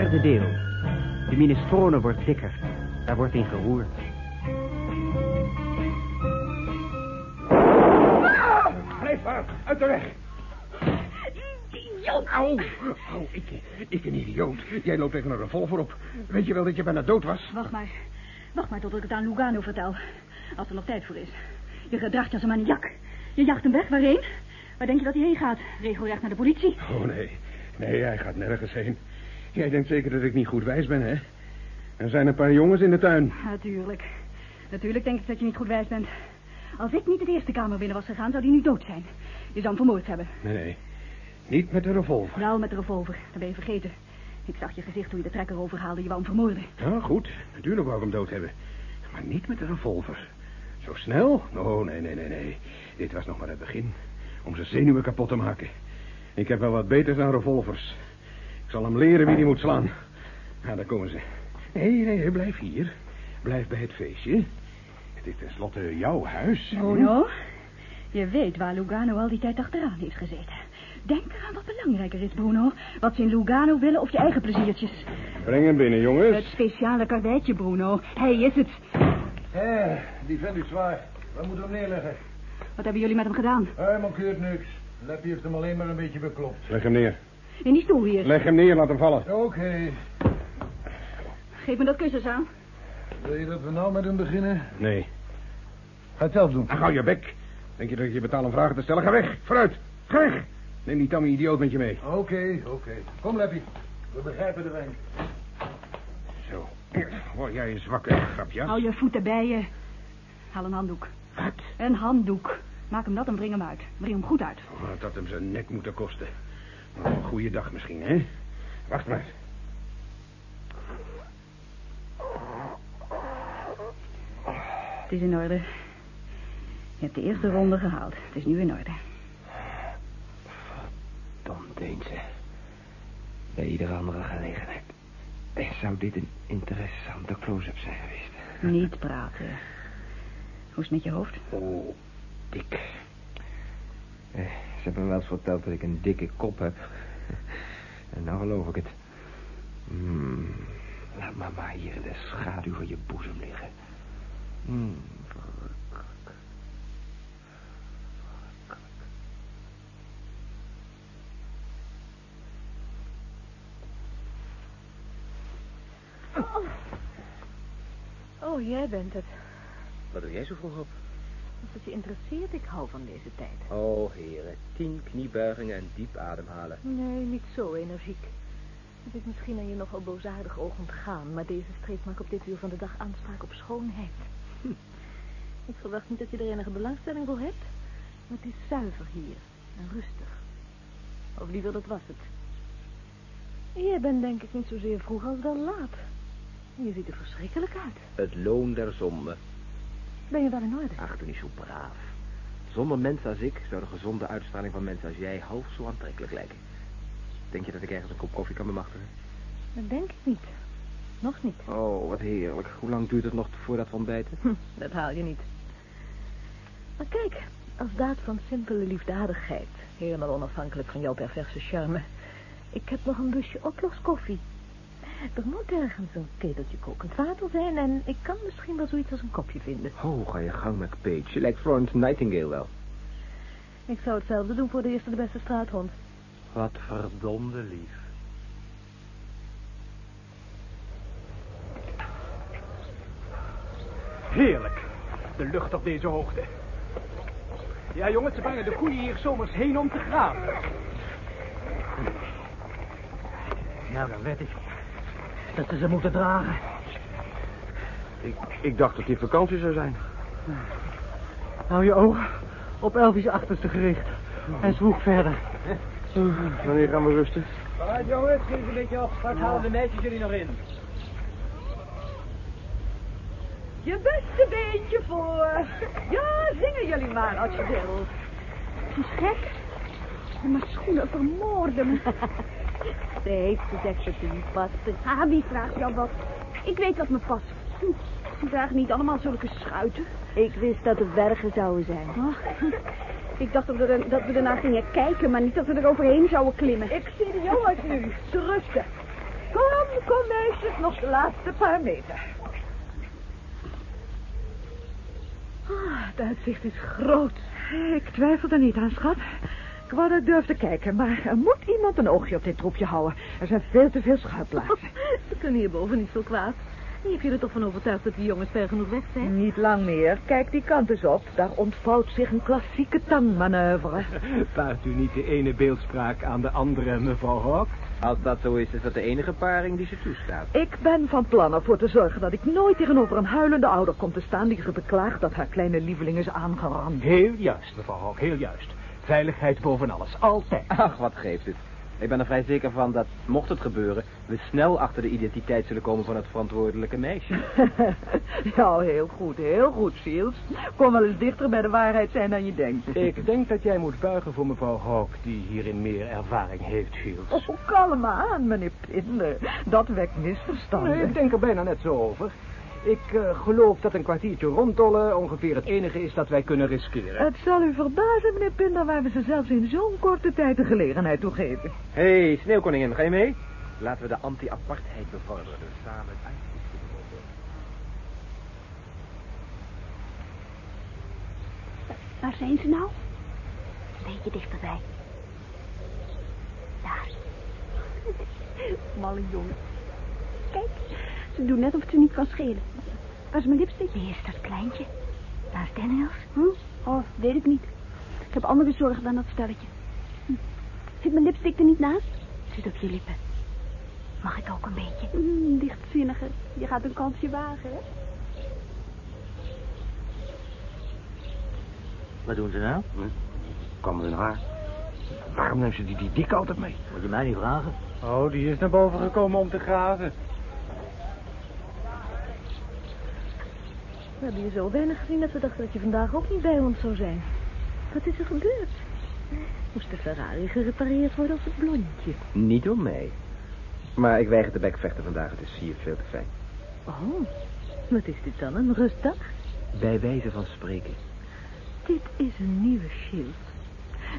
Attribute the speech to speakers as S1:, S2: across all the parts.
S1: derde deel. De minestrone wordt dikker. Daar wordt in geroerd.
S2: Blijf maar, uit de weg.
S3: Idioot!
S2: Au, au, ik, ik een idioot. Jij loopt tegen een revolver op. Weet je wel dat je bijna dood was?
S3: Wacht maar. Wacht maar tot ik het aan Lugano vertel. Als er nog tijd voor is. Je gedraagt je als een maniak. Je jaagt hem weg. Waarheen? Waar denk je dat hij heen gaat? Regelrecht naar de politie?
S2: Oh, nee. Nee, hij gaat nergens heen. Jij denkt zeker dat ik niet goed wijs ben, hè? Er zijn een paar jongens in de tuin.
S3: Natuurlijk. Natuurlijk denk ik dat je niet goed wijs bent. Als ik niet de eerste kamer binnen was gegaan, zou hij nu dood zijn. Je zou hem vermoord hebben.
S2: Nee, nee. Niet met de revolver.
S3: Wel met de revolver. Dat ben je vergeten. Ik zag je gezicht toen je de trekker overhaalde. Je wou hem vermoorden.
S2: Ja, goed. Natuurlijk wou ik hem dood hebben. Maar niet met de revolver. Zo snel? Oh, nee, nee, nee, nee. Dit was nog maar het begin. Om zijn zenuwen kapot te maken. Ik heb wel wat beters dan revolvers. Ik zal hem leren wie die moet slaan. Ja, daar komen ze. Nee, nee, blijf hier. Blijf bij het feestje. Het is tenslotte jouw huis.
S3: Bruno, je weet waar Lugano al die tijd achteraan heeft gezeten. Denk eraan wat belangrijker is, Bruno. Wat ze in Lugano willen of je eigen pleziertjes.
S2: Breng hem binnen, jongens.
S3: Het speciale karweitje, Bruno. Hij is het.
S4: Hé, die vent is zwaar. We moeten hem neerleggen.
S3: Wat hebben jullie met hem gedaan?
S4: Hij mankeert niks. Leppie heeft hem alleen maar een beetje beklopt.
S2: Leg hem neer.
S3: In die stoel hier.
S2: Leg hem neer, laat hem vallen.
S4: Oké.
S3: Geef me dat kussens aan.
S4: Wil je dat we nou met hem beginnen?
S2: Nee.
S4: Ga het zelf doen.
S2: Dan hou je bek. Denk je dat ik je betaal om vragen te stellen? Ga weg. Vooruit. Ga weg. Neem die tamme idioot met je mee.
S4: Oké, oké. Kom, Leppie. We begrijpen de wenk.
S2: Zo. Word jij een zwakke grapjas?
S3: Hou je voeten bij je. Haal een handdoek.
S2: Wat?
S3: Een handdoek. Maak hem dat en breng hem uit. Breng hem goed uit.
S2: Oh, had dat hem zijn nek moeten kosten. Nou, een goede dag misschien, hè? Wacht maar.
S3: Het is in orde. Je hebt de eerste ronde gehaald. Het is nu in orde.
S1: Dom Deense. Bij iedere andere gelegenheid. Zou dit een interessante close-up zijn geweest?
S3: Niet praten. Hoe is het met je hoofd?
S1: Oh, dik. Eh, ze hebben me wel eens verteld dat ik een dikke kop heb. En nou geloof ik het. Hmm, laat maar maar hier in de schaduw van je boezem liggen. Hmm, verrukkelijk.
S5: Oh, jij bent het.
S1: Wat doe jij zo vroeg op?
S5: Als het je interesseert, ik hou van deze tijd.
S1: Oh, heren. Tien kniebuigingen en diep ademhalen.
S5: Nee, niet zo energiek. Het is misschien aan je nogal boosaardig oog ontgaan, maar deze streek maakt op dit uur van de dag aanspraak op schoonheid. Hm. Ik verwacht niet dat je er enige belangstelling voor hebt, maar het is zuiver hier en rustig. Of liever, dat was het. Jij bent denk ik niet zozeer vroeg als wel laat. Je ziet er verschrikkelijk uit.
S1: Het loon der zonde.
S5: Ben je wel in orde?
S1: Ach, doe niet zo braaf. Zonder mensen als ik zou de gezonde uitstraling van mensen als jij half zo aantrekkelijk lijken. Denk je dat ik ergens een kop koffie kan bemachtigen?
S5: Dat denk ik niet. Nog niet.
S1: Oh, wat heerlijk. Hoe lang duurt het nog voordat we ontbijten?
S5: Hm, dat haal je niet. Maar kijk, als daad van simpele liefdadigheid, helemaal onafhankelijk van jouw perverse charme. Ik heb nog een busje oploskoffie. Er moet ergens een keteltje kokend water zijn en ik kan misschien wel zoiets als een kopje vinden.
S1: Oh, ga je gang, McPage. Je lijkt Florence Nightingale wel.
S5: Ik zou hetzelfde doen voor de eerste de beste straathond.
S1: Wat verdomde lief.
S6: Heerlijk. De lucht op deze hoogte. Ja, jongens, ze brengen de koeien hier zomers heen om te graven. Nou, dan weet ik dat ze ze moeten dragen.
S2: Ik, ik dacht dat die vakantie zou zijn.
S6: Hou je ogen op Elvis achterste gericht. En zwoeg verder.
S2: Wanneer gaan we rusten?
S6: Vooruit, jongens, schiet een beetje op. Straks halen de meisjes jullie nog in.
S3: Je beste beentje voor. Ja, zingen jullie maar als je wil. Het is gek. En mijn schoenen vermoorden me.
S5: Ze heeft gezegd dat ze niet paste.
S3: Ah, wie vraagt jou wat? Ik weet wat me past. Ze dragen niet allemaal zulke schuiten.
S5: Ik wist dat het bergen zouden zijn.
S3: Ach, ik dacht dat we, er, dat we ernaar gingen kijken, maar niet dat we er overheen zouden klimmen.
S5: Ik zie de jongens nu. Ze rusten.
S3: Kom
S7: Kom, meisjes, nog de laatste paar meter. Ah, het uitzicht is groot. Ik twijfel er niet aan, schat. Ik wou dat ik durfde kijken, maar er moet iemand een oogje op dit troepje houden. Er zijn veel te veel schuilplaatsen.
S5: We kunnen hierboven niet veel kwaad. En je hebt je er toch van overtuigd dat die jongens ver genoeg weg zijn?
S7: Niet lang meer. Kijk die kant eens op. Daar ontvouwt zich een klassieke tangmanoeuvre.
S6: Paart u niet de ene beeldspraak aan de andere, mevrouw Hawk?
S1: Als dat zo is, is dat de enige paring die ze toestaat.
S7: Ik ben van plan ervoor te zorgen dat ik nooit tegenover een huilende ouder kom te staan... die zich beklaagt dat haar kleine lieveling is aangerand.
S6: Heel juist, mevrouw Hawk, heel juist. Veiligheid boven alles, altijd.
S1: Ach, wat geeft het. Ik ben er vrij zeker van dat, mocht het gebeuren... we snel achter de identiteit zullen komen van het verantwoordelijke meisje.
S7: ja, heel goed, heel goed, Shields. Kom wel eens dichter bij de waarheid zijn dan je denkt.
S6: Ik denk dat jij moet buigen voor mevrouw Hawk, die hierin meer ervaring heeft, Shields.
S7: Oh, kalm aan, meneer Pindler. Dat wekt misverstanden.
S6: Nee, ik denk er bijna net zo over. Ik eh, geloof dat een kwartiertje rondtollen ongeveer het enige is dat wij kunnen riskeren.
S7: Het zal u verbazen, meneer Pinder, waar we ze zelfs in zo'n korte tijd de gelegenheid toe geven.
S1: Hé, hey, sneeuwkoningin, ga je mee? Laten we de anti-apartheid bevorderen. Dus samen uitzicht kunnen
S8: Waar zijn ze nou? Een beetje dichterbij. Daar. Malle jongen. Kijk, ze doen net of het ze niet kan schelen. Waar is mijn lipstick? Wie is dat kleintje? Waar is Daniels? Hm? Oh, weet ik niet. Ik heb andere zorgen dan dat stelletje. Hm. Zit mijn lipstick er niet naast? Zit op je lippen. Mag ik ook een beetje? Mm, lichtzinnige. Je gaat een kansje wagen, hè?
S9: Wat doen ze nou?
S2: Kam in haar. Waarom neemt ze die, die dik altijd mee?
S9: Moet je mij niet vragen?
S6: Oh, die is naar boven gekomen om te grazen.
S5: We hebben je zo weinig gezien dat we dachten dat je vandaag ook niet bij ons zou zijn. Wat is er gebeurd? Moest de Ferrari gerepareerd worden of het blondje?
S1: Niet door mij. Maar ik weiger te bekvechten vandaag. Het is hier veel te fijn.
S5: Oh, wat is dit dan? Een rustdag?
S1: Bij wijze van spreken.
S5: Dit is een nieuwe shield.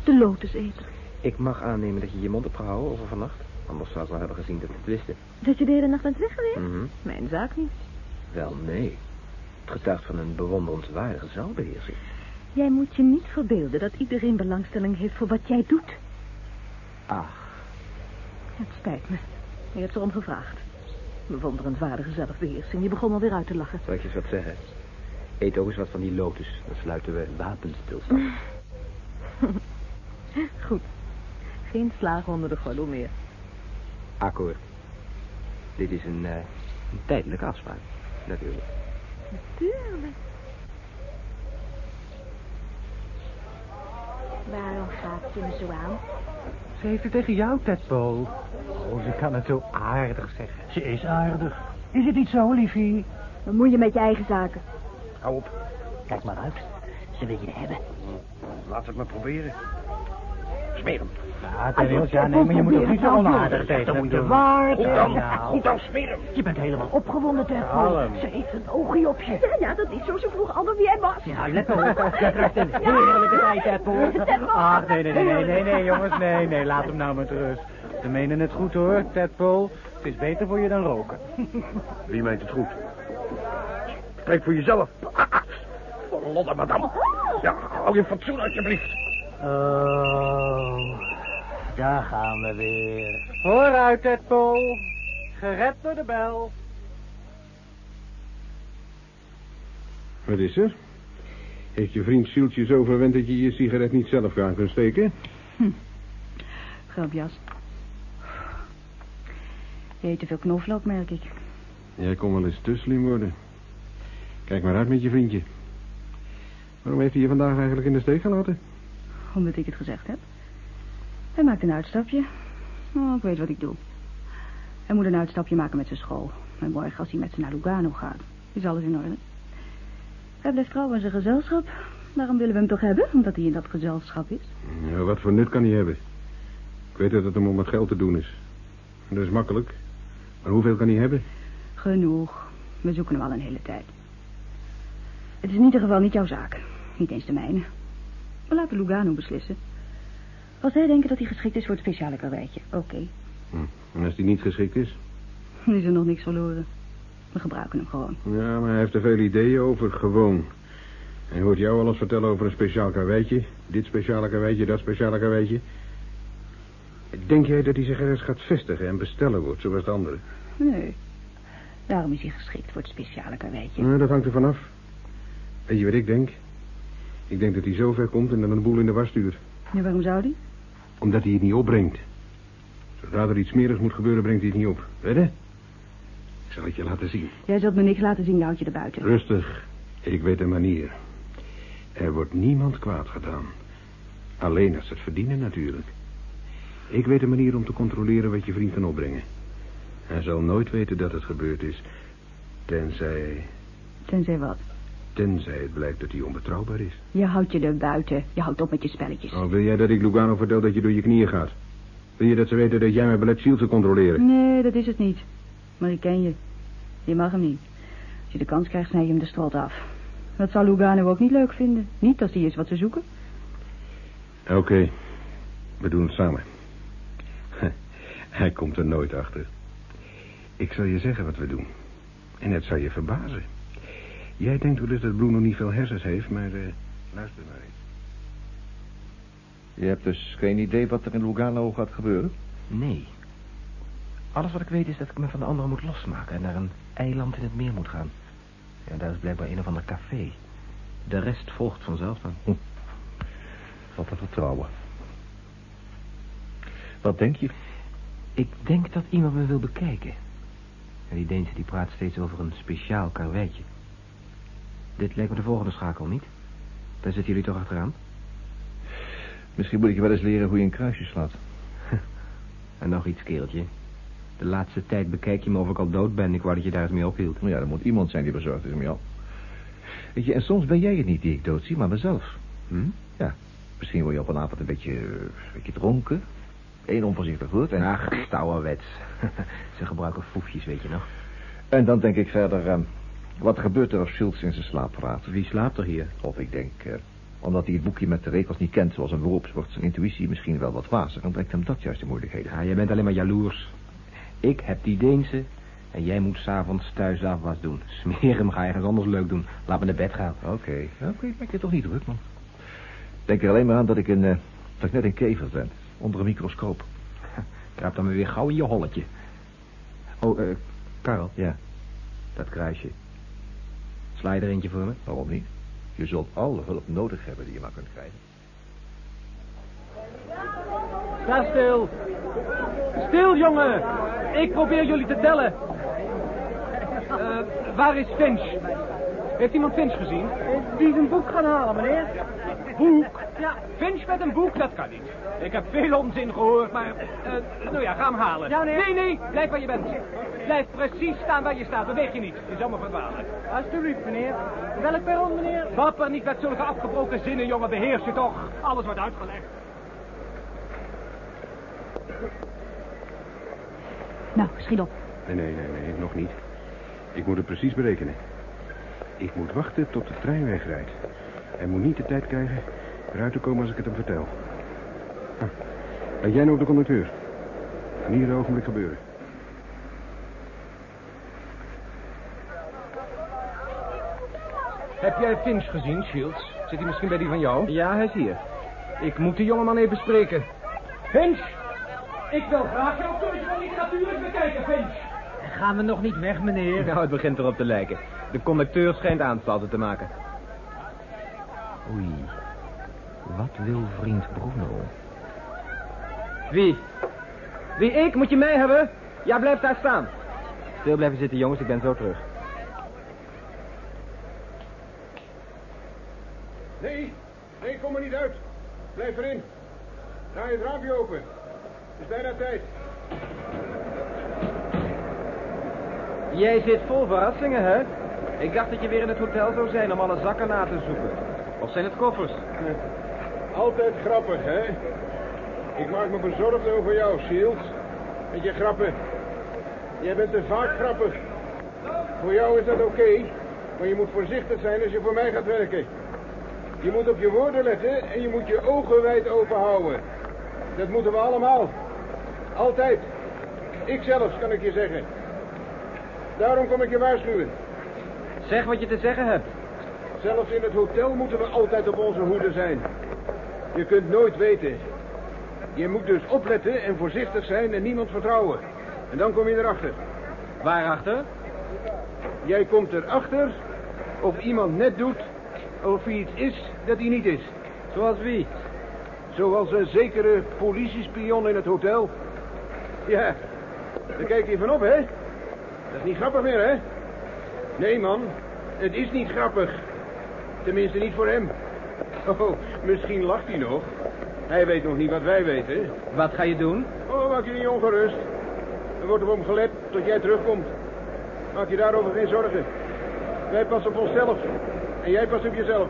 S5: De lotuseter.
S1: Ik mag aannemen dat je je mond hebt gehouden over vannacht. Anders zou ik wel hebben gezien dat we het wisten.
S5: Dat je de hele nacht bent weg geweest?
S1: Mhm.
S5: Mijn zaak niet.
S1: Wel, nee. Getuigt van een bewonderenswaardige zaalbeheersing.
S5: Jij moet je niet verbeelden dat iedereen belangstelling heeft voor wat jij doet.
S1: Ach,
S5: Het spijt me. Je hebt erom gevraagd. Bewonderenswaardige zelfbeheersing. Je begon alweer uit te lachen.
S1: zal ik je eens wat zeggen? Eet ook eens wat van die lotus. Dan sluiten we wapenstilstand.
S5: Goed. Geen slagen onder de gordel meer.
S1: Akkoord. Dit is een, eh, een tijdelijke afspraak. Natuurlijk.
S5: Tuurlijk.
S8: Waarom gaat ze me zo aan?
S6: Ze heeft het tegen jou, Tedpole. Oh, ze kan het zo aardig zeggen.
S9: Ze is aardig. Is het niet zo, liefie?
S8: Dan moet je met je eigen zaken.
S2: Hou op.
S9: Kijk maar uit. Ze wil je hebben.
S2: Laat het maar proberen.
S9: Ja, Daniels, ja, nee, maar je moet toch niet zo onaardig tegen hem doen.
S5: Waard.
S2: Goed dan. Goed dan, smeer hem.
S9: Je bent helemaal opgewonden, Tedpole. Ze heeft een oogje op je.
S8: Ja, ja, dat is zo. Ze vroeg allemaal wie hij was.
S9: Ja, let op. Je krijgt een heerlijke tijd, Tedpole.
S6: Ach, nee, nee, nee, nee, nee, nee, jongens, nee, nee, laat hem nou met rust. Ze menen het goed, hoor, Tedpole. Het is beter voor je dan roken.
S2: Wie meent het goed? Spreek voor jezelf. Lotte, madame. Ja, hou je fatsoen alsjeblieft.
S9: Oh, daar gaan we weer.
S6: Vooruit, Tedpole. Gered door de bel.
S2: Wat is er? Heeft je vriend Sieltje zo verwend dat je je sigaret niet zelf aan kunt steken?
S3: Grapjas. Je eet te veel knoflook, merk ik.
S2: Jij kon wel eens te slim worden. Kijk maar uit met je vriendje. Waarom heeft hij je vandaag eigenlijk in de steek gelaten?
S3: Omdat ik het gezegd heb. Hij maakt een uitstapje. Oh, ik weet wat ik doe. Hij moet een uitstapje maken met zijn school. En morgen als hij met ze naar Lugano gaat, is alles in orde. Hij blijft trouw aan zijn gezelschap. Daarom willen we hem toch hebben, omdat hij in dat gezelschap is.
S2: Ja, wat voor nut kan hij hebben? Ik weet dat het hem om het geld te doen is. Dat is makkelijk. Maar hoeveel kan hij hebben?
S3: Genoeg. We zoeken hem al een hele tijd. Het is in ieder geval niet jouw zaak. Niet eens de mijne. We laten Lugano beslissen. Als zij denken dat hij geschikt is voor het speciale karweitje, oké.
S2: Hm. En als hij niet geschikt is?
S3: Dan is er nog niks verloren. We gebruiken hem gewoon.
S2: Ja, maar hij heeft er veel ideeën over, gewoon. Hij hoort jou alles vertellen over een speciaal karweitje. Dit speciale karweitje, dat speciale karweitje. Denk jij dat hij zich ergens gaat vestigen en bestellen wordt, zoals de anderen?
S3: Nee. Daarom is hij geschikt voor het speciale karweitje.
S2: Nou, dat hangt er vanaf. Weet je wat ik denk? Ik denk dat hij zo ver komt en dan een boel in de was stuurt.
S3: En waarom zou die?
S2: Omdat hij het niet opbrengt. Zodra er iets smerigs moet gebeuren, brengt hij het niet op. Weet je? Ik zal het je laten zien.
S3: Jij zult me niks laten zien, je houdt je er buiten.
S2: Rustig. Ik weet een manier. Er wordt niemand kwaad gedaan. Alleen als ze het verdienen natuurlijk. Ik weet een manier om te controleren wat je vriend kan opbrengen. Hij zal nooit weten dat het gebeurd is. Tenzij...
S3: Tenzij wat?
S2: Tenzij het blijkt dat hij onbetrouwbaar is.
S3: Je houdt je er buiten. Je houdt op met je spelletjes.
S2: Oh, wil jij dat ik Lugano vertel dat je door je knieën gaat? Wil je dat ze weten dat jij mijn ballet Shields te controleren?
S3: Nee, dat is het niet. Maar ik ken je. Je mag hem niet. Als je de kans krijgt, snij je hem de strot af. Dat zou Lugano ook niet leuk vinden. Niet als hij is wat ze zoeken.
S2: Oké, we doen het samen. Hij komt er nooit achter. Ik zal je zeggen wat we doen. En het zal je verbazen. Jij denkt wel eens dat Bruno niet veel hersens heeft, maar eh, luister maar eens.
S10: Je hebt dus geen idee wat er in Lugano gaat gebeuren?
S1: Nee. Alles wat ik weet is dat ik me van de anderen moet losmaken... en naar een eiland in het meer moet gaan. Ja, daar is blijkbaar een of ander café. De rest volgt vanzelf dan.
S10: Hm. Wat te vertrouwen. Wat denk je?
S1: Ik denk dat iemand me wil bekijken. En die Deense die praat steeds over een speciaal karweitje. Dit lijkt me de volgende schakel, niet? Daar zitten jullie toch achteraan?
S10: Misschien moet ik je wel eens leren hoe je een kruisje slaat.
S1: En nog iets, kereltje. De laatste tijd bekijk je me of ik al dood ben. Ik wou dat je daar eens mee ophield.
S10: Nou ja, er moet iemand zijn die bezorgd is om jou. Weet je, en soms ben jij het niet die ik doodzie, maar mezelf.
S1: Hm?
S10: Ja, misschien word je op een avond een beetje, eh, een beetje dronken. Eén onvoorzichtig woord. En,
S1: Ach, stouwerwets. Ze gebruiken foefjes, weet je nog.
S10: en dan denk ik verder, eh, wat gebeurt er als Schultz in zijn slaap praat?
S1: Wie slaapt er hier?
S10: Of ik denk, eh, omdat hij het boekje met de regels niet kent zoals een beroeps, wordt zijn intuïtie misschien wel wat wazig en brengt hem dat juist de moeilijkheden.
S1: Ja, jij bent alleen maar jaloers. Ik heb die Deense en jij moet s'avonds thuis afwas doen. Smeren ga ergens anders leuk doen. Laat me naar bed gaan.
S10: Oké, oké, maak je toch niet druk, man. Denk er alleen maar aan dat ik, een, eh, dat ik net een kever ben, onder een microscoop.
S1: Kruip dan maar weer gauw in je holletje. Oh, eh, Karel,
S10: Ja,
S1: dat kruisje. Sla je er eentje voor me?
S10: waarom niet? Je zult alle hulp nodig hebben die je maar kunt krijgen.
S6: Sta stil. Stil, jongen. Ik probeer jullie te tellen. Eh, waar is Finch? Heeft iemand Finch gezien?
S1: Die is een boek gaan halen, meneer.
S6: Boek? Ja. Finch met een boek, dat kan niet. Ik heb veel onzin gehoord, maar... eh, nou ja, ga hem halen.
S1: Ja, meneer.
S6: Nee, nee, blijf waar je bent. Blijf precies staan waar je staat. Beweeg je niet. Je zal me verdwalen.
S1: Alsjeblieft, meneer. Welk perron, meneer?
S6: Wapper niet met zulke afgebroken zinnen, jongen. Beheers je toch. Alles wordt uitgelegd.
S3: Nou, schiet op.
S2: Nee, nee, nee, nee, nog niet. Ik moet het precies berekenen. Ik moet wachten tot de trein wegrijdt. Hij moet niet de tijd krijgen eruit te komen als ik het hem vertel. Ah, ben jij nou de conducteur? Kan hier een ogenblik gebeuren.
S6: Heb jij Finch gezien, Shields? Zit hij misschien bij die van jou?
S1: Ja, hij is hier.
S6: Ik moet die jongeman even spreken. Finch! Ik wil graag jouw keuze van literatuur bekijken, Finch.
S1: Gaan we nog niet weg, meneer? Nou, het begint erop te lijken. De conducteur schijnt aanstalten te maken. Oei. Wat wil vriend Bruno? Wie? Wie, ik? Moet je mij hebben? Ja, blijf daar staan. Stil blijven zitten, jongens. Ik ben zo terug.
S2: Nee, nee, kom er niet uit. Blijf erin. Draai het raampje open. Het is bijna tijd.
S1: Jij zit vol verrassingen, hè? Ik dacht dat je weer in het hotel zou zijn om alle zakken na te zoeken. Of zijn het koffers?
S2: Altijd grappig, hè? Ik maak me bezorgd over jou, Shields. Met je grappen. Jij bent te vaak grappig. Voor jou is dat oké, maar je moet voorzichtig zijn als je voor mij gaat werken. Je moet op je woorden letten en je moet je ogen wijd open houden. Dat moeten we allemaal. Altijd. Ik zelfs, kan ik je zeggen. Daarom kom ik je waarschuwen.
S6: Zeg wat je te zeggen hebt.
S2: Zelfs in het hotel moeten we altijd op onze hoede zijn. Je kunt nooit weten. Je moet dus opletten en voorzichtig zijn en niemand vertrouwen. En dan kom je erachter.
S6: Waarachter?
S2: Jij komt erachter of iemand net doet of hij iets is dat hij niet is.
S6: Zoals wie?
S2: Zoals een zekere politiespion in het hotel. Ja, daar kijk je van op, hè? Dat is niet grappig meer, hè? Nee, man, het is niet grappig. Tenminste, niet voor hem. Oh, misschien lacht hij nog. Hij weet nog niet wat wij weten.
S6: Wat ga je doen?
S2: Oh, maak je niet ongerust. Er wordt op hem gelet tot jij terugkomt. Maak je daarover geen zorgen. Wij passen op onszelf. En jij past op jezelf.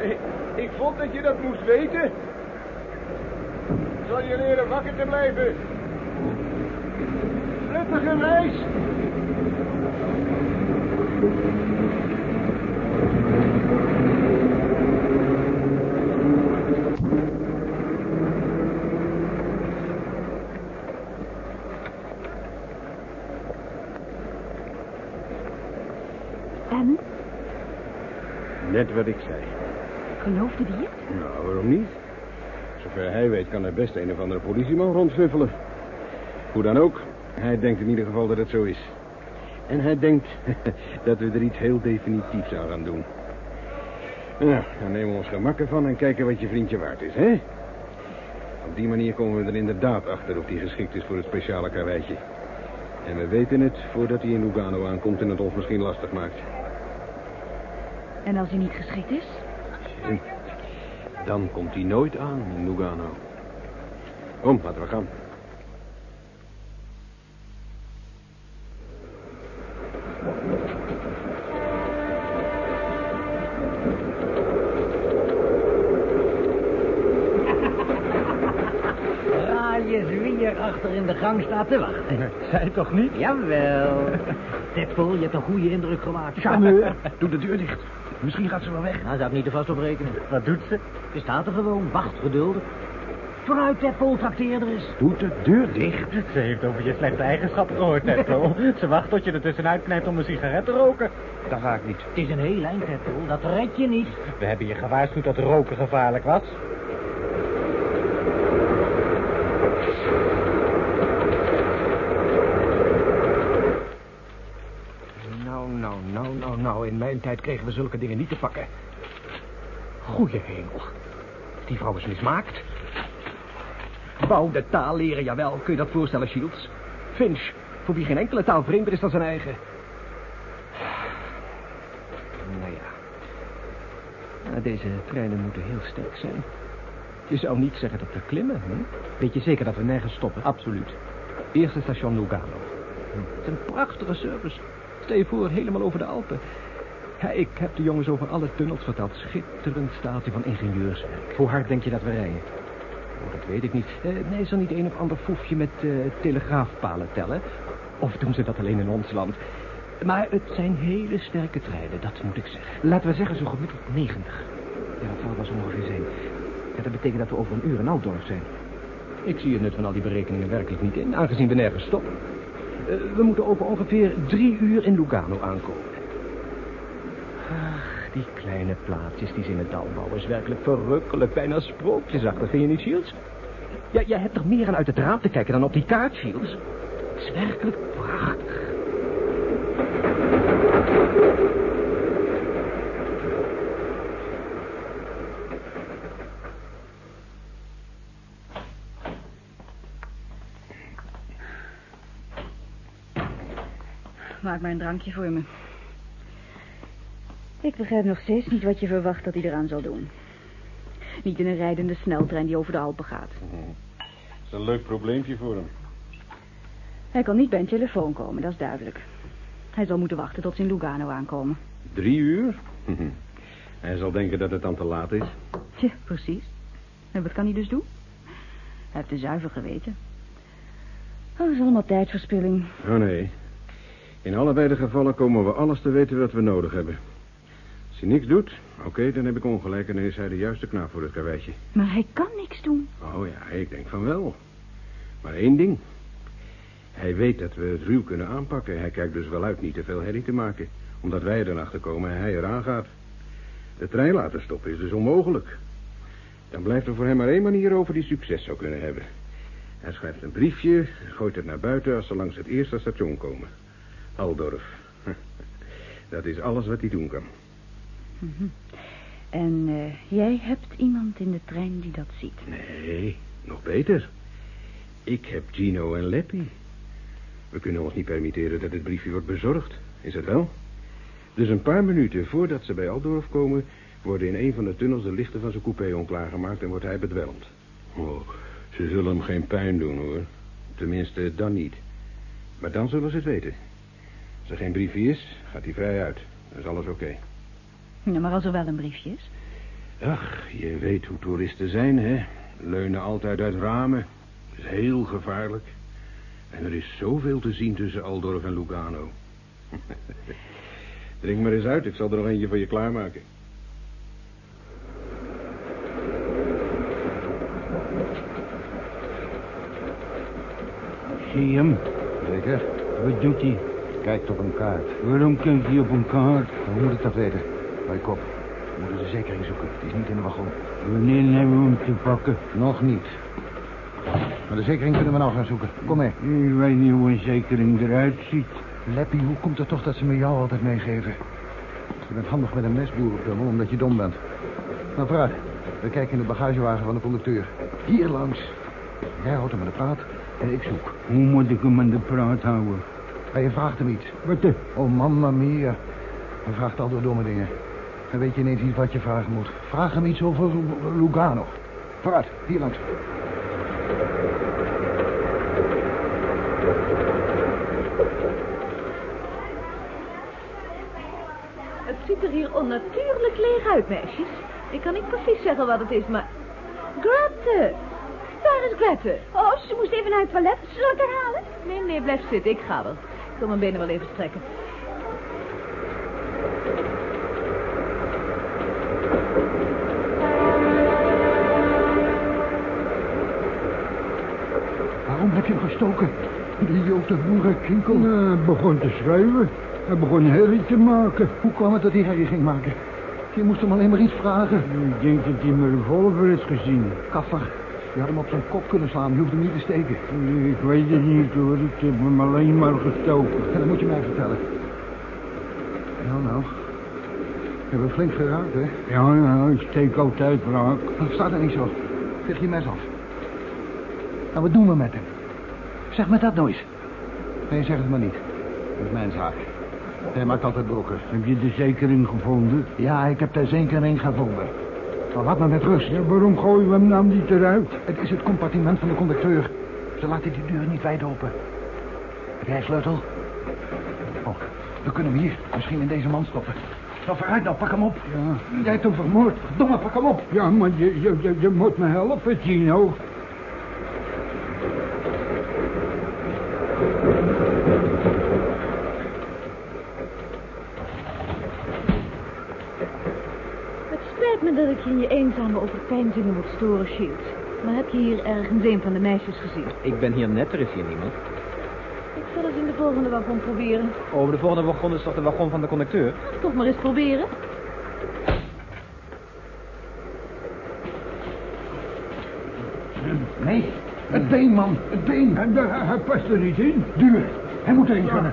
S2: Ik, ik vond dat je dat moest weten. Ik zal je leren wakker te blijven. Prettige reis.
S8: En?
S2: Net wat ik zei.
S8: Geloofde die het?
S2: Nou, waarom niet? Zover hij weet kan er best een of andere politieman rondfuffelen. Hoe dan ook, hij denkt in ieder geval dat het zo is. En hij denkt dat we er iets heel definitiefs aan gaan doen. Nou, dan nemen we ons gemak ervan en kijken wat je vriendje waard is, hè? Op die manier komen we er inderdaad achter of hij geschikt is voor het speciale karweitje. En we weten het voordat hij in Lugano aankomt en het ons misschien lastig maakt.
S3: En als hij niet geschikt is?
S2: Dan komt hij nooit aan in Lugano. Kom, laten we gaan.
S9: In de gang staat te wachten.
S6: Zij toch niet?
S9: Jawel. Tedpool, je hebt een goede indruk gemaakt.
S6: Charmeur. Doe de deur dicht. Misschien gaat ze wel weg.
S9: Nou, zou ik niet te vast op rekenen.
S6: Wat doet ze?
S9: Ze staat er gewoon. Wacht geduldig. Vooruit, Tedpool, trakteer er eens.
S6: Doet de deur dicht.
S11: Ze heeft over je slechte eigenschappen gehoord, Tedpool. Ze wacht tot je er tussenuit knijpt om een sigaret te roken.
S6: Dat ga ik niet.
S9: Het is een heel eind, Tedpool. Dat red je niet.
S11: We hebben je gewaarschuwd dat roken gevaarlijk was.
S6: Nou, nou, nou, nou, nou. In mijn tijd kregen we zulke dingen niet te pakken. Goeie hemel. Die vrouw is mismaakt. Bouw de taal leren, jawel. Kun je dat voorstellen, Shields? Finch, voor wie geen enkele taal vreemder is dan zijn eigen. Nou ja. Nou, deze treinen moeten heel sterk zijn. Je zou niet zeggen dat we klimmen, hè? Weet je zeker dat we nergens stoppen? Absoluut. Eerste station Lugano. Het is een prachtige service. Stel je voor, helemaal over de Alpen. Ja, ik heb de jongens over alle tunnels verteld. Schitterend staaltje van ingenieurswerk. Hoe hard denk je dat we rijden? Oh, dat weet ik niet. Eh, nee, er niet een of ander foefje met eh, telegraafpalen tellen? Of doen ze dat alleen in ons land? Maar het zijn hele sterke treinen, dat moet ik zeggen. Laten we zeggen zo gemiddeld 90. Ja, dat zal wel zo ongeveer zijn. Ja, dat betekent dat we over een uur in Altdorf zijn. Ik zie het nut van al die berekeningen werkelijk niet in, aangezien we nergens stoppen. Eh, we moeten over ongeveer drie uur in Lugano aankomen. Ach, die kleine plaatsjes die ze in het dal bouwen is werkelijk verrukkelijk. Bijna sprookjesachtig, vind je niet, Shields? Ja, jij hebt er meer aan uit het raam te kijken dan op die kaart, Shields. Het is werkelijk prachtig.
S3: Maak maar een drankje voor me. Ik begrijp nog steeds niet wat je verwacht dat hij eraan zal doen. Niet in een rijdende sneltrein die over de Alpen gaat.
S2: Dat is een leuk probleempje voor hem.
S3: Hij kan niet bij een telefoon komen, dat is duidelijk. Hij zal moeten wachten tot ze in Lugano aankomen.
S2: Drie uur? Hij zal denken dat het dan te laat is.
S3: Tja, precies. En wat kan hij dus doen? Hij heeft een zuiver geweten. Oh, dat is allemaal tijdverspilling.
S2: Oh nee. In allebei de gevallen komen we alles te weten wat we nodig hebben. Als hij niks doet, oké, dan heb ik ongelijk en dan is hij de juiste knaap voor het karweitje.
S3: Maar hij kan niks doen.
S2: Oh ja, ik denk van wel. Maar één ding. Hij weet dat we het ruw kunnen aanpakken. Hij kijkt dus wel uit niet te veel herrie te maken. Omdat wij er dan achter komen en hij eraan gaat. De trein laten stoppen is dus onmogelijk. Dan blijft er voor hem maar één manier over die succes zou kunnen hebben. Hij schrijft een briefje, gooit het naar buiten als ze langs het eerste station komen. Aldorf. Dat is alles wat hij doen kan.
S3: Mhm. En eh, jij hebt iemand in de trein die dat ziet?
S2: Nee, nog beter. Ik heb Gino en Leppi. We kunnen ons niet permitteren dat het briefje wordt bezorgd. Is het wel? Dus een paar minuten voordat ze bij Aldorf komen... worden in een van de tunnels de lichten van zijn coupé onklaargemaakt... en wordt hij bedwelmd. Oh, ze zullen hem geen pijn doen, hoor. Tenminste, dan niet. Maar dan zullen ze het weten. Als er geen briefje is, gaat hij vrij uit. Dan is alles oké.
S3: Ja, maar als er wel een briefje is?
S2: Ach, je weet hoe toeristen zijn, hè? Leunen altijd uit ramen. Dat is heel gevaarlijk. En er is zoveel te zien tussen Aldorf en Lugano. Drink maar eens uit, ik zal er nog eentje voor je klaarmaken.
S12: Zie je hem?
S10: Zeker.
S12: Wat doet hij?
S10: Kijkt op een kaart.
S12: Waarom kijkt hij op een kaart?
S10: Hoe moet ik dat weten? Bij kop. We moeten de zekering zoeken. Het is niet in de wagon.
S12: Wanneer hebben we hem te pakken?
S10: Nog niet. Maar de zekering kunnen we nou gaan zoeken. Kom mee.
S12: Ik weet niet hoe een zekering eruit ziet.
S10: Leppie, hoe komt het toch dat ze me jou altijd meegeven? Je bent handig met een mesboerenpummel omdat je dom bent. Nou, vooruit. We kijken in de bagagewagen van de conducteur. Hier langs. Jij houdt hem aan de praat en ik zoek.
S12: Hoe moet ik hem aan de praat houden?
S10: En je vraagt hem iets.
S12: Wat de?
S10: Oh, mamma mia. Hij vraagt altijd domme dingen. Dan weet je ineens niet wat je vragen moet. Vraag hem iets over Lu- Lugano. Vooruit, hier langs.
S7: Het ziet er hier onnatuurlijk leeg uit, meisjes. Ik kan niet precies zeggen wat het is, maar... Grete! Waar is Grete?
S8: Oh, ze moest even naar het toilet. Zal ik haar halen?
S7: Nee, nee, blijf zitten. Ik ga wel. Ik wil mijn benen wel even strekken.
S10: De boerenkinkel.
S12: Nou, hij begon te schrijven. Hij begon herrie te maken.
S10: Hoe kwam het dat hij herrie ging maken? Je moest hem alleen maar iets vragen.
S12: Ik denk dat hij mijn revolver heeft gezien.
S10: Kaffer, je had hem op zijn kop kunnen slaan. Je hoeft hem niet te steken.
S12: Ik weet het niet hoor. Ik heb hem alleen maar gestoken.
S10: En dat moet je mij vertellen. Nou, nou. We hebben flink geraakt, hè?
S12: Ja, ja, ik steek altijd raak.
S10: Dat staat er niet zo. Veeg je mes af. Nou, wat doen we met hem? Zeg me dat nou eens. Nee, zeg het maar niet. Dat is mijn zaak. Hij maakt altijd brokken.
S12: Heb je de zekering gevonden?
S10: Ja, ik heb de zekering gevonden. Nou, laat me met rust.
S12: Ja, waarom gooien we hem nou niet eruit?
S10: Het is het compartiment van de conducteur. Ze laten die deur niet wijd open. Heb jij een sleutel? Oh, we kunnen hem hier misschien in deze man stoppen. Nou, vooruit nou, pak hem op.
S12: Ja.
S10: Jij hebt hem vermoord. Verdomme, pak hem op.
S12: Ja, maar je, je, je, je moet me helpen, Gino.
S7: Het ik je in je eenzame overpeinzingen moet storen, Shield. Maar heb je hier ergens een van de meisjes gezien?
S1: Ik ben hier net, er is hier niemand.
S7: Ik zal eens in de volgende wagon proberen.
S1: Oh, de volgende wagon is toch de wagon van de conducteur?
S7: Toch maar eens proberen.
S10: Nee, het been, man. Het been.
S12: En daar, hij past er niet in.
S10: Duur. Hij moet erin kunnen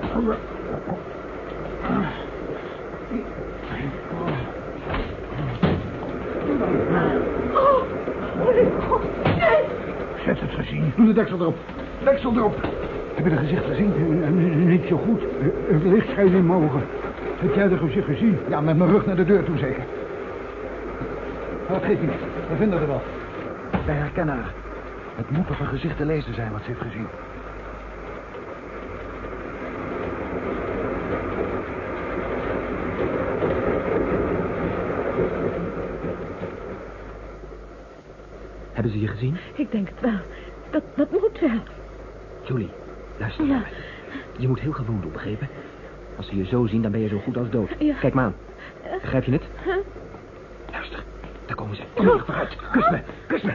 S12: het gezien.
S10: Doe de deksel erop. Deksel erop. Heb je de gezicht gezien?
S12: Eh, eh, Niet zo goed. Eh, Het licht schijnt in mijn ogen. Heb jij de gezicht gezien?
S10: Ja, met mijn rug naar de deur toe zeker. Dat geeft niet. We vinden er wel. Wij herkennen haar. Het moet op haar gezicht te lezen zijn wat ze heeft gezien.
S1: Hebben ze je gezien?
S7: Ik denk het wel. Dat, dat moet wel.
S1: Julie, luister
S7: ja.
S1: naar. Je moet heel gewoon doen, begrepen? Als ze je zo zien, dan ben je zo goed als dood. Kijk maar aan. Eh. Begrijp je het? Luister, daar komen ze. Kom hier, vooruit. Kus me, kus me.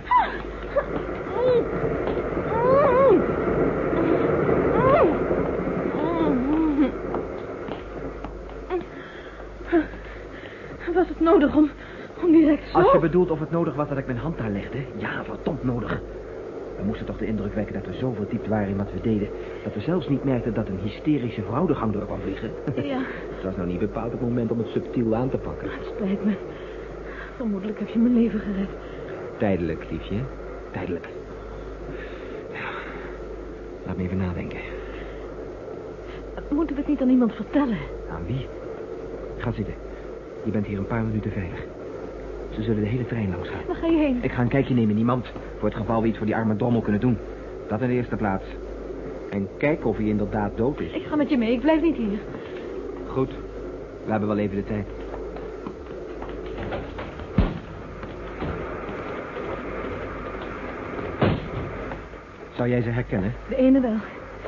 S1: Was het nodig om, om direct zo? Als je bedoelt of het nodig was dat ik mijn hand daar legde. Ja, verdomd nodig. We moesten toch de indruk wekken dat we zo verdiept waren in wat we deden... dat we zelfs niet merkten dat een hysterische vrouw de gang door kwam vliegen.
S5: Ja,
S1: Het was nou niet bepaald het moment om het subtiel aan te pakken.
S5: spijt me. Vermoedelijk heb je mijn leven gered.
S1: Tijdelijk, liefje. Tijdelijk. Ja. Laat me even nadenken.
S5: Moeten we het niet aan iemand vertellen?
S1: Aan wie? Ga zitten. Je bent hier een paar minuten veilig. Ze zullen de hele trein langs gaan.
S5: Waar ga je heen?
S1: Ik ga een kijkje nemen in die mand. Voor het geval we iets voor die arme drommel kunnen doen. Dat in de eerste plaats. En kijk of hij inderdaad dood is.
S5: Ik ga met je mee, ik blijf niet hier.
S1: Goed. We hebben wel even de tijd. Zou jij ze herkennen?
S5: De ene wel.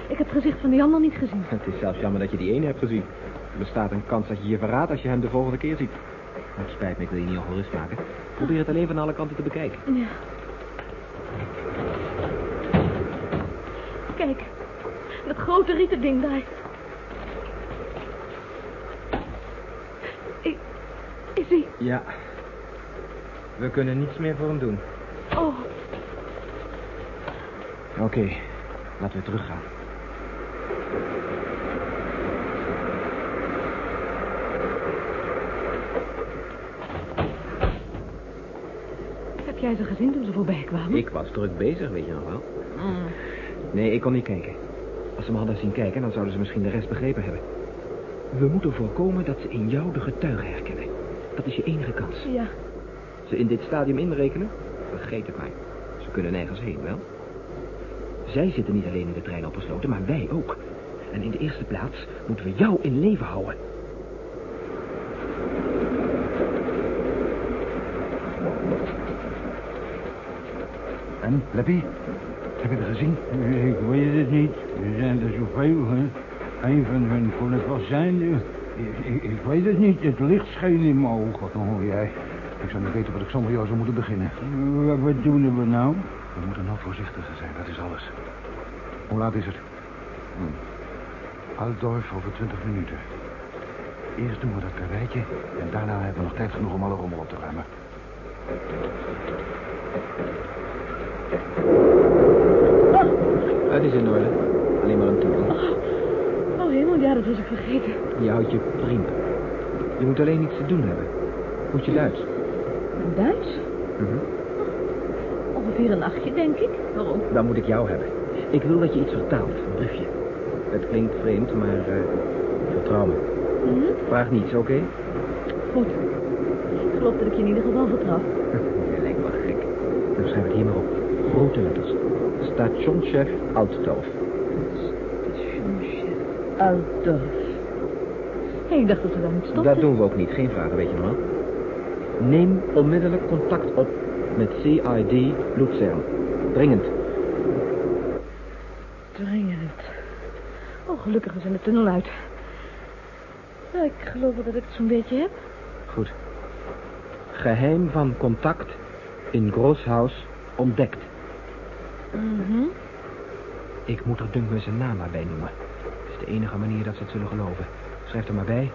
S5: Ik heb het gezicht van die ander niet gezien.
S1: Het is zelfs jammer dat je die ene hebt gezien. Er bestaat een kans dat je je verraadt als je hem de volgende keer ziet. Het spijt me, ik wil je niet ongerust maken. Probeer het alleen van alle kanten te bekijken.
S5: Ja. Kijk, dat grote rieten ding daar. Ik, is hij?
S1: Ja. We kunnen niets meer voor hem doen.
S5: Oh,
S1: Oké, laten we teruggaan.
S5: Jij ze gezien toen ze voorbij kwamen?
S1: Ik was druk bezig, weet je nog wel. Nee, ik kon niet kijken. Als ze me hadden zien kijken, dan zouden ze misschien de rest begrepen hebben. We moeten voorkomen dat ze in jou de getuige herkennen. Dat is je enige kans.
S5: Ja,
S1: Ze in dit stadium inrekenen? Vergeet het maar. Ze kunnen nergens heen, wel? Zij zitten niet alleen in de trein opgesloten, maar wij ook. En in de eerste plaats moeten we jou in leven houden.
S12: En, Leppie? Heb je het gezien? Ik weet het niet. Er zijn er zoveel, hè. Een van hun kon het wel zijn. Ik, ik, ik weet het niet. Het licht scheen in mijn ogen. Oh, jij. Ik zou niet weten wat ik zonder jou zou moeten beginnen. Wat, wat doen we nou?
S2: We moeten nou voorzichtiger zijn, dat is alles. Hoe laat is het? Hm. Altdorf over twintig minuten. Eerst doen we dat karweitje en daarna hebben we nog tijd genoeg om alle rommel op te ruimen.
S1: Het is in orde. Alleen maar een titel.
S5: oh hemel, ja, dat was ik vergeten.
S1: Je houdt je prima. Je moet alleen iets te doen hebben. Moet je Duits?
S5: Duits?
S1: Mhm.
S5: Ongeveer een nachtje, denk ik. Waarom?
S1: Dan moet ik jou hebben. Ik wil dat je iets vertaalt, een briefje. Het klinkt vreemd, maar uh, vertrouw me.
S5: Mhm.
S1: Vraag niets, oké?
S5: Goed. Ik geloof dat ik je in ieder geval vertrouw.
S1: Je lijkt wel gek. Dan schrijf het hier maar op. Grote letters. Stationchef Altdorf.
S5: Stationchef Altdorf. Ik dacht dat we daar niet stopten.
S1: Dat doen we ook niet, geen vragen, weet je nog wel. Neem onmiddellijk contact op met CID Luzern. Dringend.
S5: Dringend. Oh, gelukkig is in de tunnel uit. Nou, ik geloof wel dat ik het zo'n beetje heb.
S1: Goed. Geheim van contact in Grooshuis ontdekt.
S5: Mhm.
S1: Ik moet er me zijn naam maar bij noemen. Dat is de enige manier dat ze het zullen geloven. Schrijf er maar bij.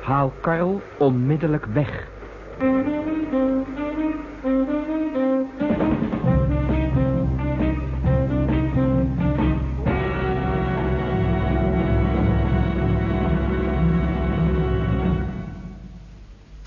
S1: Haal Karl onmiddellijk weg.